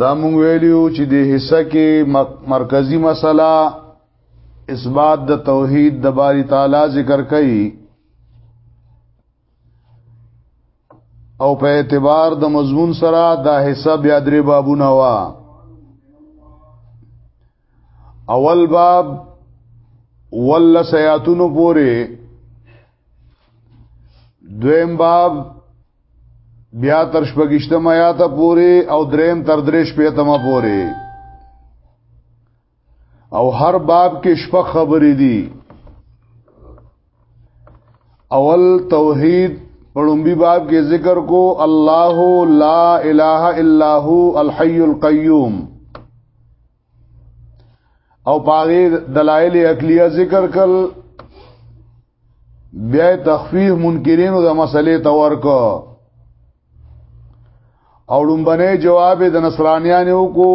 دا مونږ ویلیو چې د حصہ کې مرکزی مسله اثبات د توحید د باری تعالی ذکر کړي او په اعتبار د مضمون سره دا حصہ بیا درې بابونه وا اول باب ول سیاتونو پوره دویم باب بیا تر شپږشتم آیات پورې او دریم تر درې شپېتم پورې او هر باب کې شپږ خبرې دي اول توحید پړومبي باب کې ذکر کو الله لا اله الا هو الحي القيوم او پاغه دلایل عقلیه ذکر کړ بیا تخفیف منکرینو د مسلې تور کو او لومبنه جواب د نصرانیانو کو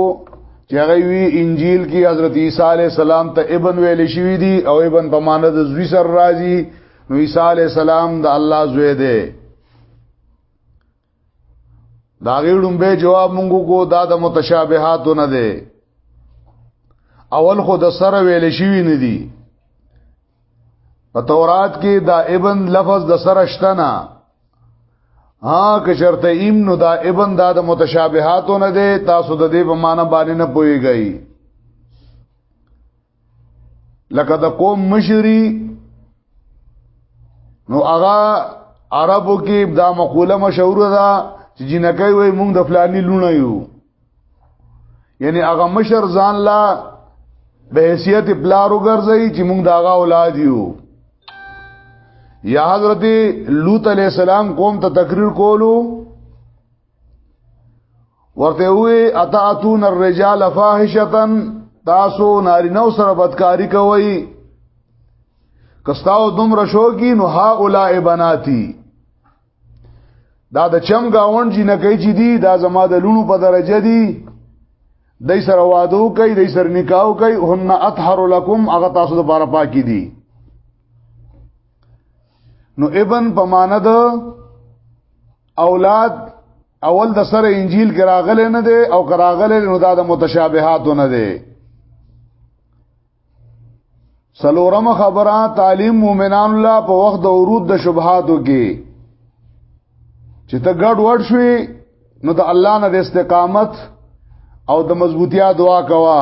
چې هغه وی انجیل کې حضرت عیسی علی السلام ته ابن ویل شوی دی او ابن په معنی د زوی سر راځي نو عیسی علی السلام د الله زوی دی دا غیړم به جواب مونږ کو دا د متشابهات نه دی اول خو د سره ویل شوی نه دی په تورات کې دا ابن لفظ د سره شته نه ها که شرط ایم نو دا ابن دا د متشابهات نه دی تاسو د دې په معنی باندې نه پويږئ لکه د قوم مشری نو هغه عربو کې دا مقوله مشهور ده چې جنکې وای مونږ د فلانی لونه یو یعنی هغه مشر ځان لا به حیثیت بلارو ګرځي چې مونږ داغه اولاد یو یا حضرت لوط علیہ السلام قوم ته تقریر کولو ورته وی اتاتون الرجال فاحشتن تاسو نارینه سره بدکاری کوي کستاو دوم رشو کی نو ها اولائے بناتی دا د چم گاون جی نه کوي چې دی دا زما د لونو په درجه دی دای سره وادو کوي دای سره نکاح کوي هن اطهر لكم هغه تاسو د بار پاکي دي نو ابن پمانه د اولاد اول د سره انجیل کې راغلی نه دی او که راغلی نو دا د متشابهاتو نه دی سلورم خبره تعلیم مومنان الله په وخت د ورود د شبهاتو کې چې ته ګډ وډ شوي نو د الله نه د استقامت او د مضبوطیا دعا کوا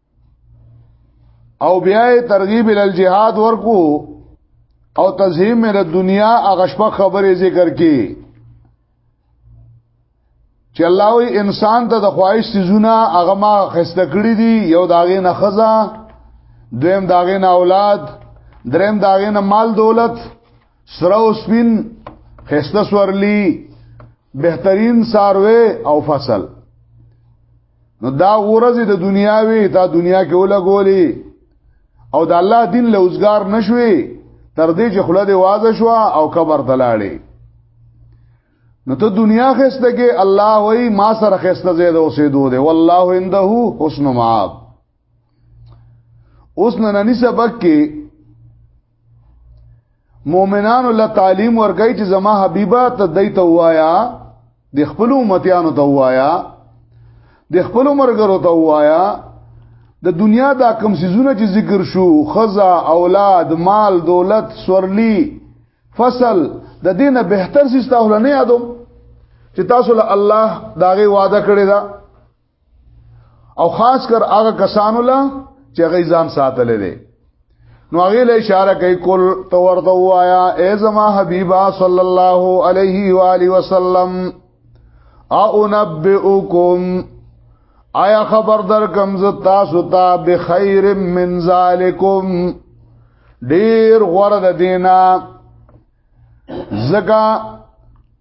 او بیا ترغیب ال الجهاد ورکو او تزهیم مې د دنیا اغشپه خبرې ذکر کی چې الله وی انسان ته د خواهش سيزونه هغه ما خسته کړی دي یو داغه نه خزا دویم داغه نه اولاد دریم داغه نه مال دولت سره او سپین خسته سورلی بهترین ساروي او فصل نو دا ورځ د دنیا وی دا دنیا کې ولګولې او د الله دین له اوسګار نشوي تر دې چې خله دی واز شو او قبر تلاړي نو ته دنیا خسته کې الله وای ما سره خسته زید اوسې دوه والله عنده حسن معاب اوس نننی سبق کې مؤمنانو له تعلیم ورګی چې زما حبیبه ته دای ته وایا د خپل امتیانو ته وایا د خپل مرګرو ته وایا د دنیا دا کم سيزونه چې ذکر شو خزا اولاد مال دولت سورلی فصل د دینه بهتر سیسته ولنه یادوم چې تاسو له الله داغه وعده کړی دا او خاص کر هغه کسانو لا چې هغه ځان ساتل دي نو هغه له اشاره کوي کول تو ورته وایا اے زما حبیبا صلی الله علیه و آله وسلم او نبئکم آیا خبر در کم ز تاسو ته بخیر من ذالکم ډیر غره د دینا زکا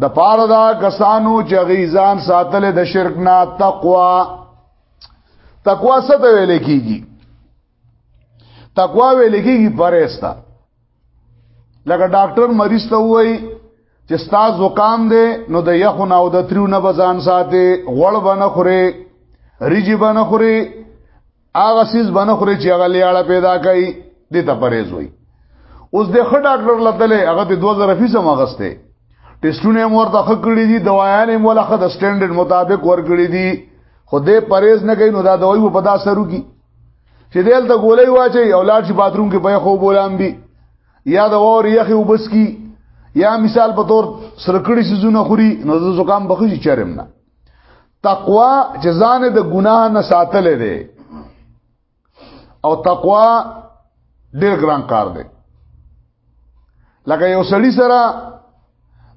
د پاره دا کسانو چې غیزان ساتل د شرک نه تقوا تقوا څه ته ویل کیږي تقوا ویل کیږي پرېستا لکه ډاکټر مریض ته وایي چې ستا زکام دی نو د یخو نه او د تریو نه بزان ساتي غوړ بنه خوري ریجی بنه خوري هغه سیس باندې خوري چې هغه لیاړه پیدا کوي دې ته پرېز وي اوس د خټ ډاکټر لته هغه د 2000 فیس مغسته ټیسټونه مور ته خکړې دي دوايانې مولا خد سټانډرډ مطابق ورکړې دي خو دې پرېز نه کوي نو دا دوی په پدا سرو کی چې دل ته ګولې واچي اولاد شي باتروم کې به خو بولام بي یا د اور یخي وبس کی یا مثال په تور سرکړی سيزونه خوري نو د زکام بخښي چرم نه تقوا چې ځان د ګناه نه ساتل دي او تقوا ډېر ګران کار دی لکه یو سړی سره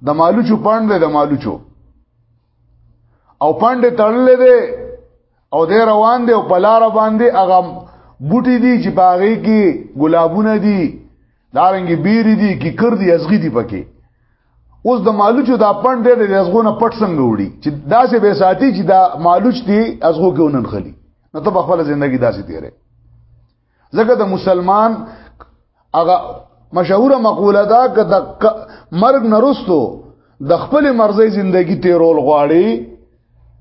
د مالوچو پاند دی د مالوچو او پاند تړلې دی او دی روان دی او په لار باندې هغه بوټي دي چې باغې کې ګلابونه دي دارنګي بیری دي کی کر دي ازغی دي پکې اوس د مالوچ د پند ډېر د ازغونه پټ څنګه وړي چې داسې به ساتي چې دا مالوچ دي ازغو کې ونن خلی نو ته په خپل ژوندۍ داسې تیرې ځکه د مسلمان هغه مشهوره مقوله ده که د مرګ نرستو د خپل مرزي زندگی تیرول غواړي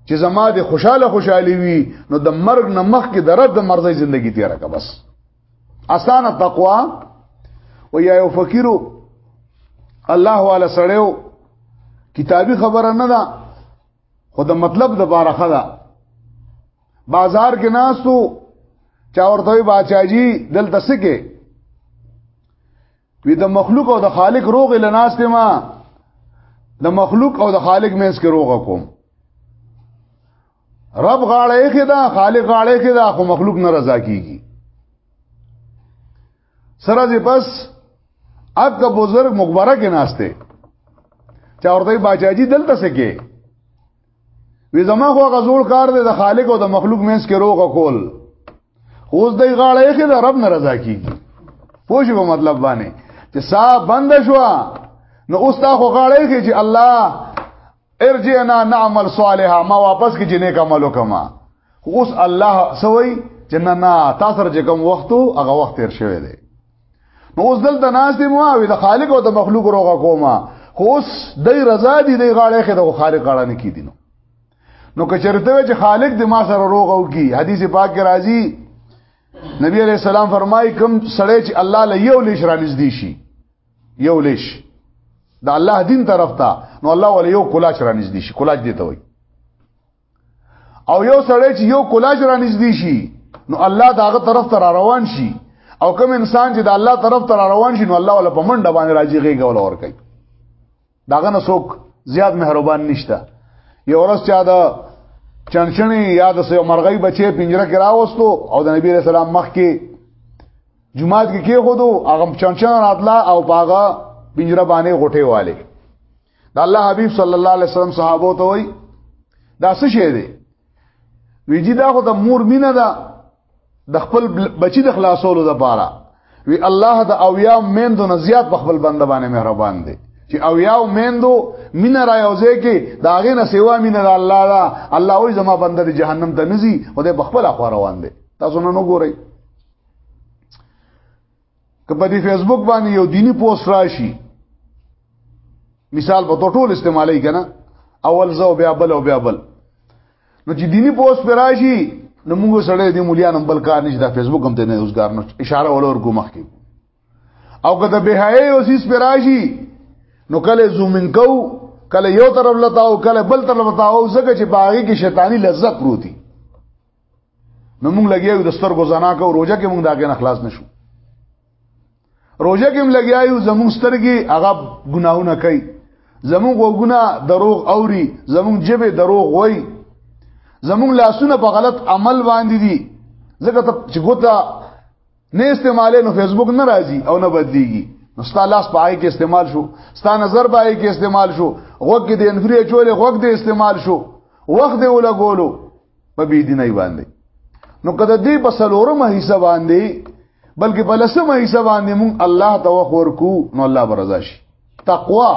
چې زما د خوشاله خوشحالي وي نو د مرګ نه مخکې د رد مرزي زندگی تیرا کا بس اسانه تقوا و یا یو فقیرو الله والا سړیو کتابی خبره نه ده خو د مطلب د باره خدا بازار کې ناستو چا ورته وی باچاجي دلته سکه وی د مخلوق او د خالق روغ لناست ما د مخلوق او د خالق مینس کې روغ کوم رب غاړه کې دا خالق غاړه کې دا خو مخلوق نه رضا کیږي سره دې بس اګ بزرگ مقبره کې ناشته چا ورته باچاجي دلته سکے وی زما خو غزور کار دی د خالق او د مخلوق مینس کې روغه کول اوس د غاړه یې د رب نه رضا کیږي پوه شو مطلب باندې چې صاحب بند شو نو اوس تا خو غاړه یې چې الله ارجعنا نعمل صالحا ما واپس کی جنې کمالو کما اوس الله سوي جننا نا تاسو رجه کوم وختو هغه وخت تیر شوی دی نو اوس دلته ناس دی مو او د خالق او د مخلوق روغه کوما خو اوس دای رضا دی دی غاړه خې د خالق غاړه نه کیدینو نو که چرته چې خالق د ما سره روغ او کی حدیث پاک کې راځي نبی علیہ السلام فرمایي کوم سړی چې الله له یو لښ را نږدې شي یو لیش د الله دین طرف ته نو الله ول یو کولاچ را نږدې شي کولاچ دی ته وای او یو سړی چې یو کولاچ را نږدې شي نو الله داغه طرف ته را روان شي او کوم انسان چې د الله طرف ته را روان شي نو الله ول په منډه باندې راځي غيګول ور کوي داغه نه څوک زیات مهربان نشته یو ورځ چا دا چنچنې یا د سیو مرغۍ بچې پنجره کې راوستو او د نبی رسول الله مخ کې جمعات کې کې خودو هغه چنچن راتلا او باغه پنجره باندې غټه والے د الله حبیب صلی الله علیه وسلم صحابه ته وای دا څه شی دی ویجی دا خو د مور مینه ده د خپل بچی د خلاصولو لپاره وی الله د اویا مندو نه زیات په خپل بنده باندې مهربان دی چې اویا مندو مين را یوځي کې دا غې نه سیوا مين د الله دا الله وې زما بنده د جهنم ته نزي او د خپل اخو روان دی تاسو نه نو ګورئ که په دې فیسبوک باندې یو دینی پوسټ راشي مثال په ټول استعمالي کنه اول زو بیا بل او بیا بل نو چې دینی پوسټ پر راشي نو موږ سره دې مليان هم بل کار نشته فیسبوک هم ته نه روزګار نو اشاره ولور کو مخ کې او که د بهای او سیس پر راشي نو کله زومین کو کله یو طرف لتاو کله بل طرف لتاو زګه چې باغی کې شیطانی لذت پروتي نو موږ لګیاو د سترګو زنا کو روزه کې موږ دا کې نه خلاص نشو روزه کې موږ لګیاو زموږ سترګې هغه ګناونه کوي زموږ وګونه دروغ اوري زموږ جبه دروغ وای زموږ لاسونه په غلط عمل باندې دي ځکه ته چې ګوتا نه استعمالې نو فیسبوک نه راځي او نه بدليږي نو ستا لاس پای کې استعمال شو ستا نظر پای کې استعمال شو غوږ کې د انفری چولې غوږ دې استعمال شو وخت دې ولګولو په بی دینه باندې نو کده دې په سلورمه حصہ باندې بلکې په لسمه حصہ باندې مونږ الله ته وخور کو نو الله برضا شي تقوا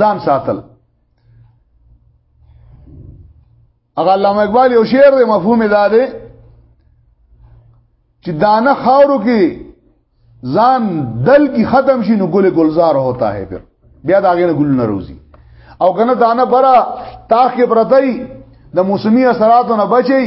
ځان ساتل اغه علامه اقبال یو شعر دی مفهوم دا دی چې دانه خاورو کې ځان دل کی ختم شي نو ګل گلزار ہوتا ہے پھر بیا دا غنه ګل نه روزي او کنه دانه برا تاخ کې پرتای د موسمي اثراتو نه بچي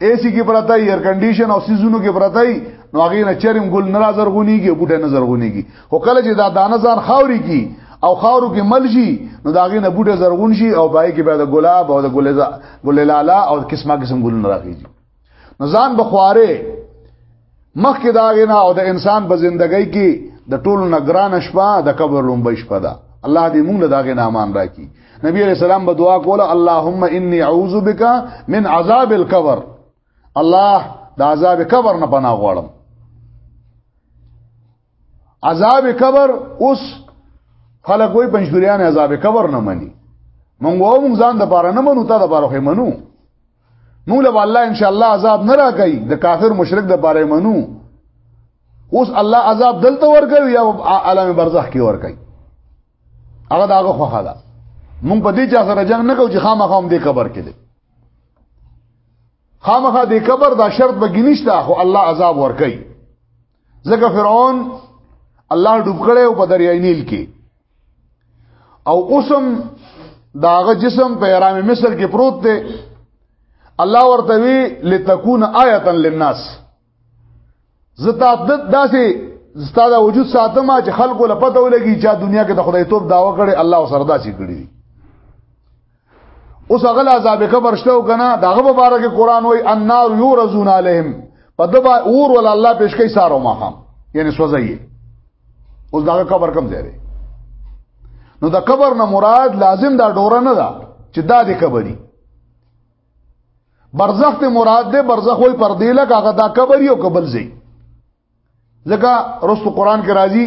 ایسی کې پرتای ایر کنډیشن او سیزونو کې پرتای نو هغه نه چرم ګل ناظر غونی کې بوټه نظر غونی کې خو کله چې دا دانه ځان خاوري کې او خاورو کې مل شي نو دا غي نه بوټه زرغون شي او بای کې بیا د ګلاب او د ګلزا ګل لالا او قسمه قسم ګل راځي نزان بخواره مخکې دا غنا او د انسان په ژوندۍ کې د ټولو نگران شپه د قبر لومبې شپه ده الله دې موږ له دا غنا امان راکړي نبی عليه السلام به دعا کوله اللهم اني اعوذ بك من عذاب القبر الله د عذاب قبر نه پناه غواړم عذاب قبر اوس خلک وای پنځګریان عذاب قبر نه مني مونږ وو مونږ ځان د پاره نه منو تا د پاره خو منو مونږ له الله ان شاء الله عذاب نه راکړي د کافر مشرک د پاره منو اوس الله عذاب دلته ورکوي یا عالم برزخ کې ورکوي هغه داغه خوخه ده مونږ په دې چا سره جنگ نه کوو چې خامخا هم دې قبر کې دي خامخا دې قبر دا شرط بګینشته خو الله عذاب ورکوي ځکه فرعون الله ډوب کړي او په دریای نیل کې او اوسم داغه جسم په احرام مصر کې پروت دی الله ورته وی لتكون آیه للناس زتا د داسې زتا د وجود ساتم چې خلکو لپاره ولګي چې دنیا کې د خدای توپ داوا کړي الله سره داسې کړی اوس هغه عذاب قبر شته او کنه دغه مبارک قران وای النار یورزون علیهم په دبا اور ول الله پیش کوي سارو ما هم یعنی سوځي اوس دغه قبر کم ځای نو د قبر نه مراد لازم دا ډوره نه ده چې دا د قبري برزخ ته مراد ده برزخ وای پر دی لکه هغه دا قبري او قبل زی ځکه رسو قران کې راځي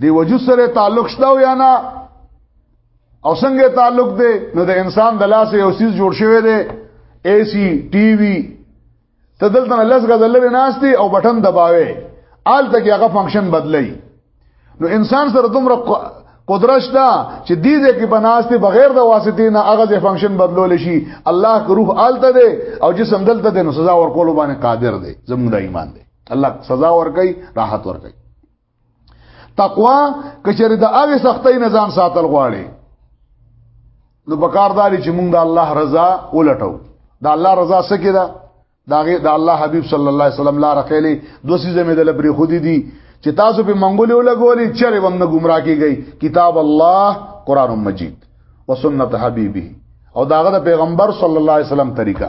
دی وجود سره تعلق شته او یا نه او څنګه تعلق دی نو د انسان د لاس یو سیز جوړ شوی دی اے سی ټي وي ته دلته لس غزل لري ناشتي او بٹن دباوي آل تک هغه فنکشن بدلی نو انسان سره دومره قدرت شته چې دې دې کې بناسته بغیر د واسطې نه هغه د فنکشن بدلول شي الله که روح آلته دی او جسم دلته دی نو سزا ورکول باندې قادر دی زموږ د ایمان دی الله سزا ورکي راحت ورکي تقوا کچره د هغه سختۍ نه ځان ساتل غواړي نو بکارداري چې موږ د الله رضا ولټو د الله رضا سکه ده داغه د الله حبيب صلی الله علیه وسلم لار خېلې دوه سیزه مې د لبري خودي دي چې تاسو په منګولې ولګولې چرې وم نه گمراه کیږي کتاب الله قران مجید وسنت حبيبي او داغه د پیغمبر صلی الله علیه وسلم طریقه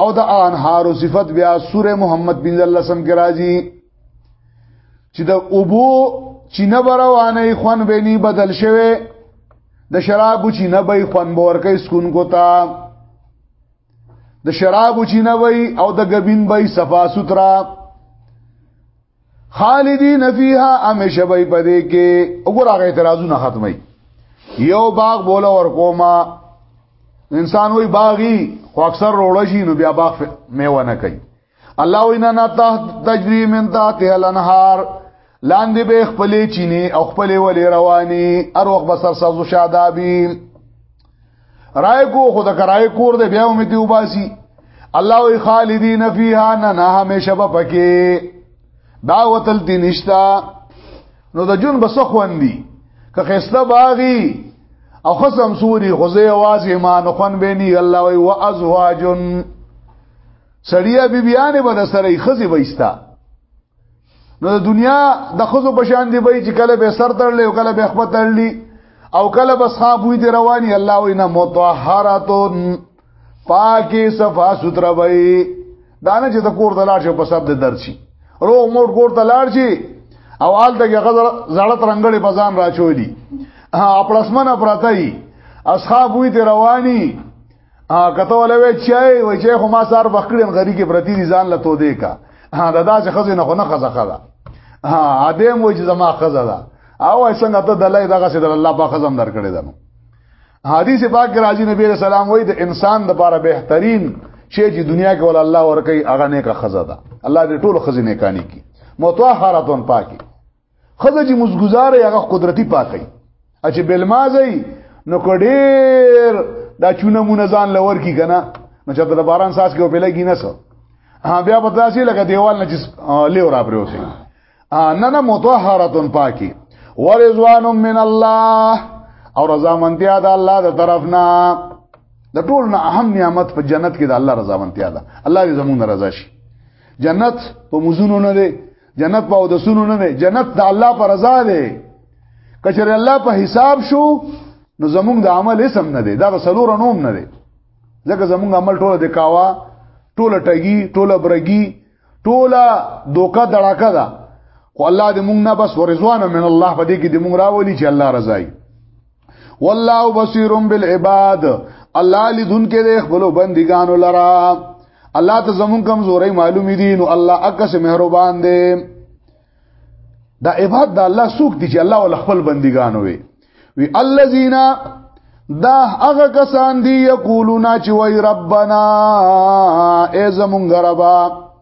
او د انهار صفت بیا سوره محمد بن الله سم کې راځي چې د ابو چې نه بروانه خوان به ني بدل شوه د شراب چې نه به خوان بور کې سکون کوتا د شراب چې نه وي او د غبین به صفا سوترا خالدین فیها همیشه به پدې کې وګورغه اعتراضونه ختمي یو باغ بوله ور کوما انسان وی باغی خو اکثر روړ شي نو بیا باغ میوه نه کوي الله وینا نه تحت تجری من تحت الانهار لاندې به خپلې چینه او خپلې ولې رواني اروغ بسر سبز شادابی رائے کو خود کرائے کور دے بیا امیدی وباسي الله وی خالدین فیها نه نه همیشه به پکې دا وتل دی نشتا نو د جون بس خوندي که خسته باغی او خصم سوري خوځي आवाज ایمان خون بینی الله وی وازواجن سړیا بیبیانه به سره خزي وایستا نو د دنیا د خزو په شان دی به چې کله به سر تړلې او کله به خپل تړلې او کله بس خابوی دی رواني الله وینا مطهراتون پاکي صفا ستر وي دانه چې د کور د لاړ شو په سب د درچی رو مور کور ته لاړ شي او آل ته غزر زړه ترنګړې بزان راچولي ها خپلسمنه پراتای اصحاب وی دی رواني ا کته ولوي چای و چې خو ما سار وکړم غری کې پرتی دي ځان لته دی کا دا داسې خزه نه خو نه خزه خزه ها ادم و چې زما خزه ده او څنګه ته دلای دغه سي د الله په خزم درکړې ده حدیث پاک راځي نبی رسول الله وایي د انسان د لپاره بهترین شی چې دنیا کې ول الله ورکي هغه نه کا خزه ده الله دې ټول خزینه کانی کی متطهره پاکي خزه چې مسګزار هغه قدرتی پاکي چې بلمازي نو کډیر دا چونه مون ځان لور کی کنه نو چې د باران ساس کې په لګی نه سو ها بیا په داسې لګه دیوال نه چې لیو را پروسي نه نه متطهره پاکي ورزوان من الله او رضا منتیا د الله د طرفنا د ټول نه اهم نعمت په جنت کې د الله رضا منتیا ده الله دې زموږ رضا شي جنت په مزونو نه دی جنت په او د سونو نه نه جنت د الله پر رضا دی کچره الله په حساب شو نو زمونږ د عمل اسم نه دی دا به سلور نوم نه دی ځکه زمونږ عمل ټوله د کاوا ټوله ټګي ټوله برګي ټوله دوکا دړاکا ده خو الله دې مونږ نه بس ورزوانه من الله په دې کې دې مونږ راولي چې الله رضای والله بصیر بالعباد الله لذن کې د خپل بندګانو لرا الله ته زمون کمزوري معلوم دي نو الله اکس مهربان دی دا عباد د الله سوق دي چې الله ول خپل بندګانو وي وی الذین دا هغه کسان دی یقولون چې وای ربنا ای زمونږ ربا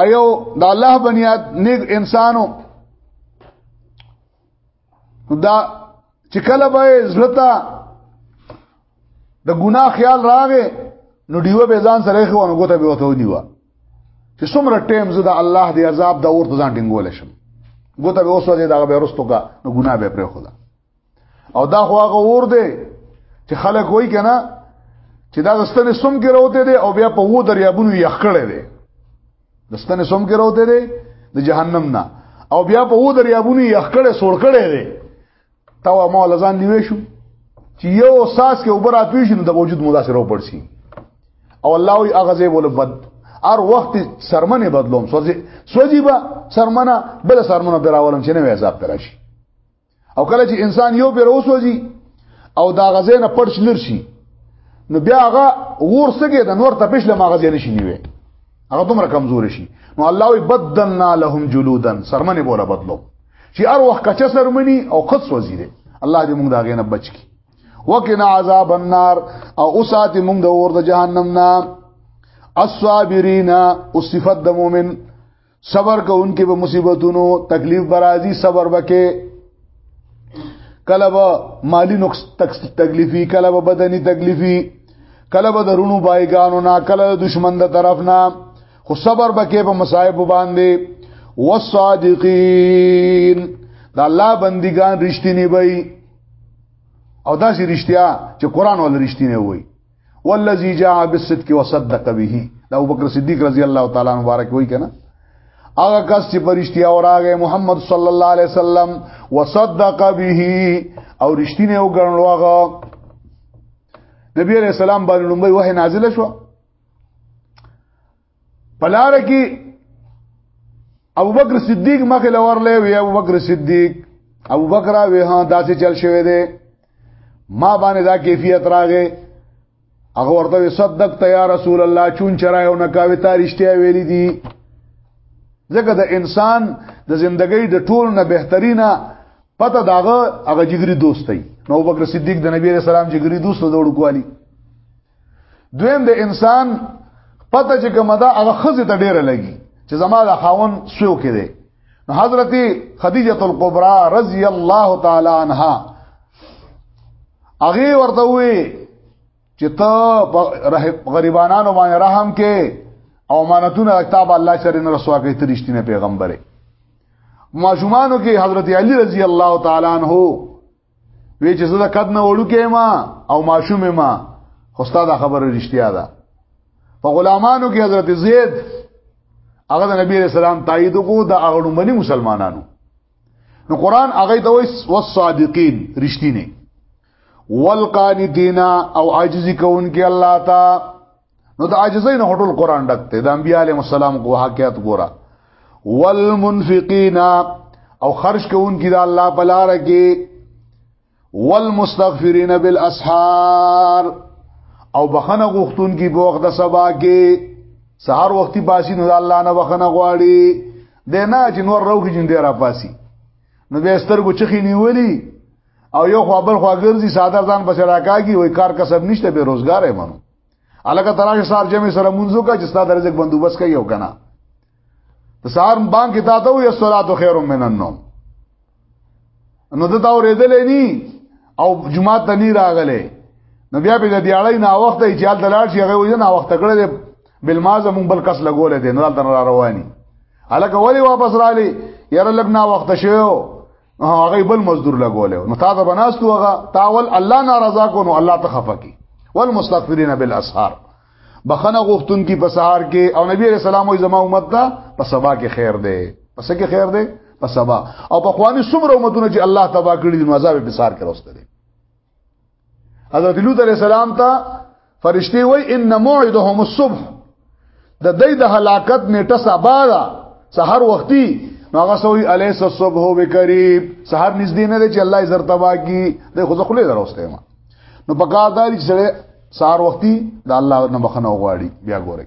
ایو د الله بنیاد نیک انسانو دا چې کله به زړتا د ګناه خیال راغې نو دیو به ځان سره خو نو ګوته به وته ونیوا چې څومره ټیم زه د الله دی عذاب د اور ته ځان ټینګول شم ګوته به اوسه دې دا به رستو کا نو ګناه به پرې خدا او دا خو هغه اور دی چې خلک وای کنه چې دا دستنه سم کې راوته دي او بیا په وو دریابونو یې خړې دي دستنه سم کې راوته دي د جهنم نه او بیا په وو دریابونو یې خړې سور کړې دي تا ما لزان نیوي شو چې یو ساس کې اوپر اتوي شي د وجود مداسره وپړسي او الله وي هغه زې بوله بد ار وخت سرمنه بدلوم سوځي سوځي به سرمنه بل سرمنه دراولم چې نه حساب تراشي او کله چې انسان یو پیر وسوځي او دا غزې نه پړش لر شي نو بیا هغه ور سګي د نور تپش له ماغزې نشي نیوي هغه دومره کمزور شي نو الله وي بدلنا لهم جلودا سرمنه بوله بدلو چې ار وخت کچه سرمني او قد سوځي دي الله دې موږ دا غینه بچ کی وقنا عذاب النار او اوسات موږ د اور د جهنم نه الصابرین او صفات د مؤمن صبر کوونکې به مصیبتونو تکلیف برازي صبر وکې کله به مالی نقص تکلیفي کله به بدني تکلیفي کله به درونو بایګانو نه کله دشمن د طرف نه خو صبر وکې په مصائب باندې والصادقین دا الله بندگان رښتینی وي او دا چې رښتیا چې قران ول رښتینی وي والذي جاء بالصدق وصدق به دا ابو بکر صدیق رضی الله تعالی عنہ مبارک وای کنه هغه کس چې پرشتیا اوراغه محمد صلی الله علیه وسلم وصدق به او رښتینه وګڼل هغه نبی علیہ السلام باندې لومبي وحی نازل شو پلار کې ابو بکر صدیق مخه لور لې وی ابو بکر صدیق ابو بکر وی ها داسې چل شوی دی ما باندې دا کیفیت راغې هغه ورته صدق ته یا رسول الله چون چرایو نه کاوي تا رښتیا ویلي دي ځکه د انسان د زندګۍ د ټول نه بهترینه پته داغه هغه جګری دوست دی نو بکر صدیق د نبی رسول الله جګری دوست دوړ کوالی دویم د انسان پته چې کومه دا هغه خزه ته ډیره لګي چې زما د خاون سو کې دی نو حضرت خدیجه الکبرى رضی الله تعالی عنها هغه ورته وی چې ته غریبانو باندې رحم کې او امانتونه کتاب الله شرین رسوا کې ترشتینه پیغمبره ماشومانو کې حضرت علی رضی الله تعالی عنہ وی چې زه د قد نه وړو کې ما او ماشوم ما خو ستاسو خبره رښتیا ده په غلامانو کې حضرت زید هغه د نبی رسول الله تایید کو د اغړمنی مسلمانانو نو قران هغه ته وایي والصادقین رښتینی والقانتین او عاجزی کوونکی الله تا نو د عاجزین هټول قران ډکته د انبیاء علیهم السلام کو حقیقت ګورا والمنفقین او خرج کوونکی د الله په لار کې والمستغفرین بالاسحار او بخنه غختون کی بوخ د سبا کې سحر وختي باسی نو الله نه بخنه غواړي د نه چې نور روغ جون دی را پاسی نو به سترګو چخي نیولی او یو خو بل خو ګرځي ساده ځان بچ راکاږي وای کار کسب نشته به روزګار یې مانو الګه تراشه سار جمع سره منځو کا چې ستاسو رزق بندوبست کوي او کنه د سار بانک کې تا ته وي صلات خیر من النوم نو د تا ورېدلې ني او جمعه ته ني راغله نو بیا به د دیاړی نه وخت یې چال دلار شي هغه وځي نه وخت کړل بل مازه مونږ بل کس لګولې دي نو دلته را رواني الګه ولی واپس رالي یاره لګنا وخت شوو هغه بل مزدور لګولې نو تا دا بناستو هغه تاول الله ناراضه کو نو الله ته خفقي والمستغفرين بالاسحار بخنه غوښتون کی په سحر کې او نبی رسول الله او زما امت دا په سبا کې خیر دی پس کې خیر دی په سبا او په خواني څومره امتونه چې الله تبا کړی دي نو عذاب په سحر کې راستلي حضرت لوط علیہ السلام ته فرشتي وای ان موعدهم الصبح د دې د هلاکت نیټه سبا ده سحر وختي نو هغه سوې الیس الصبح بقریب سحر نږدې نه دی چې الله یې زرته واګي د خو ځخلې دروسته ما نو په کار داري چې سحر وختي د الله نه بخنه وغواړي بیا ګورئ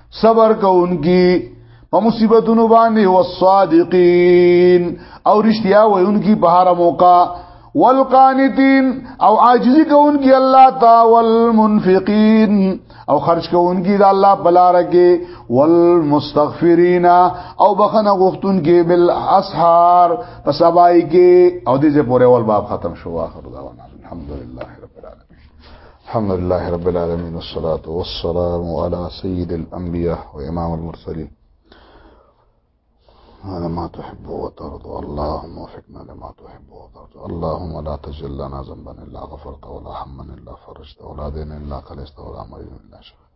صبر کوونکی په مصیبتونو باندې والصادقین او رښتیا وایونکي په هر موقع والقانتین او عاجزی کوونکی الله تا والمنفقین او خرج کوونکی د الله بلار کې والمستغفرین او بخنه غختونکي بل اسحار په سبای کې او دې پورې ول باب ختم شو اخر دا الحمدلله العالمين الحمد لله رب العالمين والصلاه والسلام على سيد الانبياء وامام المرسلين على ما تحب وترضى اللهم وفقنا لما تحب وترضى اللهم لا تجل لنا ذنبا إلا غفرته ولا هما إلا فرجته ولا دينا إلا قلسته ولا مريض إلا شفيته